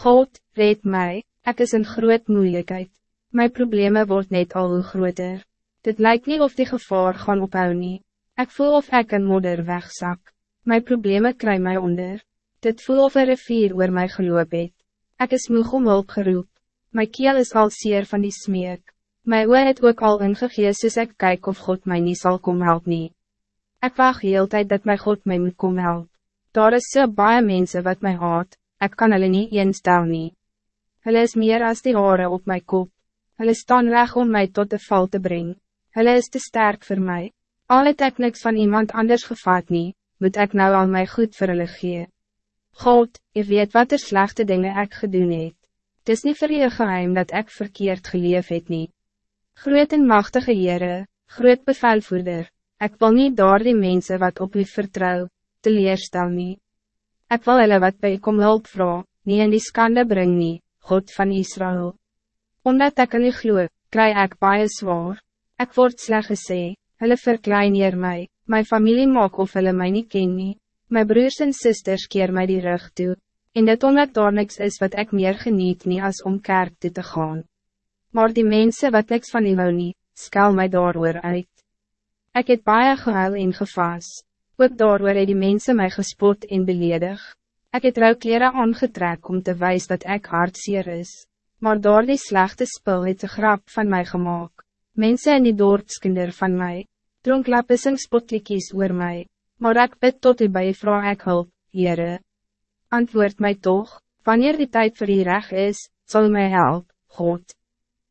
God, red mij, ik is een groot moeilijkheid. Mijn problemen wordt net al hoe groter. Dit lijkt niet of die gevaar gaan ophou nie. Ik voel of ik een modder wegzak. Mijn problemen krijgen mij onder. Dit voel of een rivier oor my geloop het. Ek is moeg om hulp geroep. My keel is al zeer van die smeek. My oor het ook al ingegees soos ek kyk of God mij niet zal kom help nie. Ek wacht heel tijd dat my God mij moet kom help. Daar is so baie mense wat mij haat, ek kan hulle nie eens tel nie. Hulle is meer als die hare op mijn kop. Hulle staan reg om mij tot de val te brengen. Hulle is te sterk voor mij. Al het ek niks van iemand anders gevaat nie, moet ik nou al my goed vir hulle gee. God, je weet wat er slechte dingen ik gedoen het. Het is niet voor je geheim dat ik verkeerd geleef het niet. Groot en machtige Heere, groot bevelvoerder, ik wil niet door die mensen wat op u vertrouw, te leerstel nie. Ik wil hulle wat bij kom hulp vrouw, niet in die skande bring nie, God van Israël. Omdat ik in u gloe, krijg ik baie zwaar. Ik word sleg gesê, hulle verklein hier my, my familie maak of hulle my nie ken nie. My broers en sisters keer mij die rug toe, en dit omdat daar niks is wat ik meer geniet nie als om kerk toe te gaan. Maar die mensen wat niks van die wou nie, skel my daar uit. Ik het baie gehuil en gevaas, ook daar het die mensen mij gespot en beledig. Ik het rouwkleren aangetrek om te wijs dat ik hartseer is, maar door die slechte spul het de grap van mij gemaakt. Mensen in die dorpskinder van mij, dronk lapissing spotlikies oor mij maar ik bid tot u bij je vrouw ek hulp, Heere. Antwoord mij toch, wanneer die tijd voor je reg is, zal mij help, God.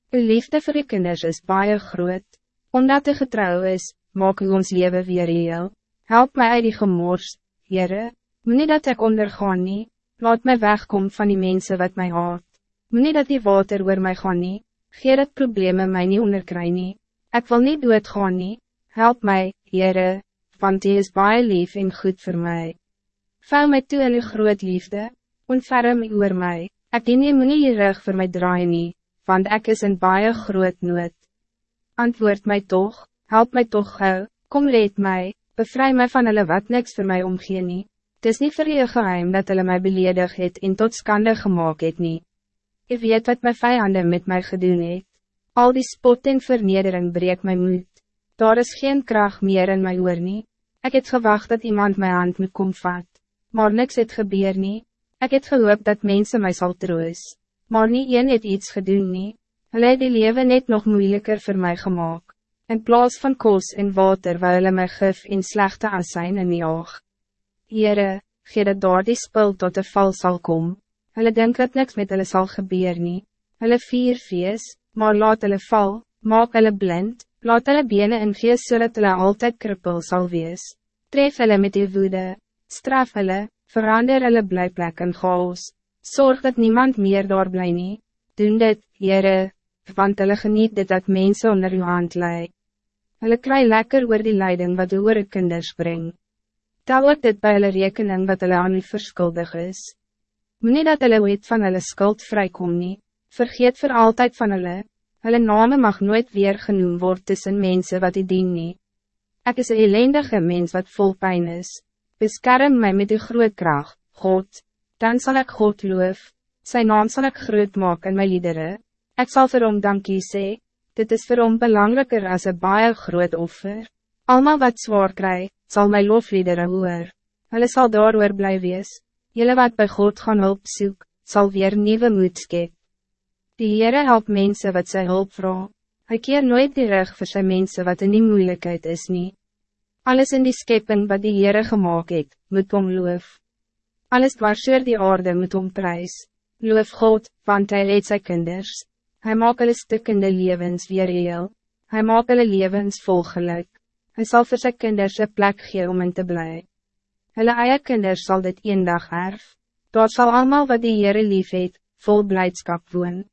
Uw liefde voor uw kinders is baie groot, omdat u getrouw is, maak u ons leven weer heel. Help mij uit die gemors, Heere, moet dat ik ondergaan nie, laat mij wegkom van die mensen wat mij haat. Moet dat die water oor mij gaan nie, gee dat problemen mij niet onderkry nie. Ik wil niet dood gaan nie, help mij, Heere, want die is baie lief en goed voor mij. Vou mij toe in uw groot liefde, ontferm oor mij, ek dien nie moet nie rug voor mij draaien nie, want ik is een baie groot nood. Antwoord mij toch, help mij toch gauw, kom red mij, bevry mij van hulle wat niks voor mij omgee nie. Het is niet voor je geheim dat hulle mij beledig het en tot skande gemaakt het nie. Je weet wat mijn vijanden met mij gedoen het. Al die spot en vernedering breek my moed. Daar is geen kracht meer in my oor nie. Ik het gewacht dat iemand mijn hand moet kom vat, maar niks het gebeur nie. Ik het gehoop dat mensen mij zal troos, maar niet een het iets gedoen nie. Hulle het die leven net nog moeilijker voor mij gemaakt. In plaats van koos en water wil hulle my gif en slechte asijn in die oog. Heere, gee dat daar die spul tot de val zal komen. Hulle denk dat niks met hulle sal gebeur nie. Hulle vier vies, maar laat hulle val, maak hulle blind, Laat hulle bene in gees so dat hulle altyd krippel sal wees. Tref hulle met die woede, straf hulle, verander hulle blijplek in chaos. Zorg dat niemand meer daar bly nie. Doen dit, Heere, want hulle geniet dit dat mensen onder uw hand lei. Hulle kry lekker oor die leiding wat oor kinders bring. Tel ook dit by hulle rekening wat hulle aan u verskuldig is. Moe nie dat hulle weet van hulle skuld vrykom nie, vergeet voor altijd van hulle, Hulle name mag nooit weer genoemd worden tussen mensen wat die dien nie. Ek is een ellendige mens wat vol pijn is. Beskerm mij met uw groot kracht, God. Dan zal ik God loof. Zijn naam zal ik groot maken in mijn liederen. Ik zal vir hom dankie sê. Dit is vir hom belangrijker als een baie groot offer. Almal wat zwaar krijgt, zal mijn lofliederen hoor. Hulle sal daar oor bly wees. Julle wat bij God gaan hulp soek, sal weer nieuwe moed skep. Die Heere help mensen wat zij hulp vraag. Hij keer nooit die rug voor zijn mensen wat in die moeilijkheid is niet. Alles in die schepping wat die Heere gemaakt het, moet om loof. Alles dwarsoor die aarde moet om prijs. Loof God, want hij reed zijn kinders. Hij maakt alle stukkende levens weer heel. Hij maakt alle levens vol geluk. Hij zal voor zijn kinders een plek geven om in te blij. Hulle eie kinders zal dit een dag erf. Daar zal allemaal wat die Heere lief het, vol blijdschap woon.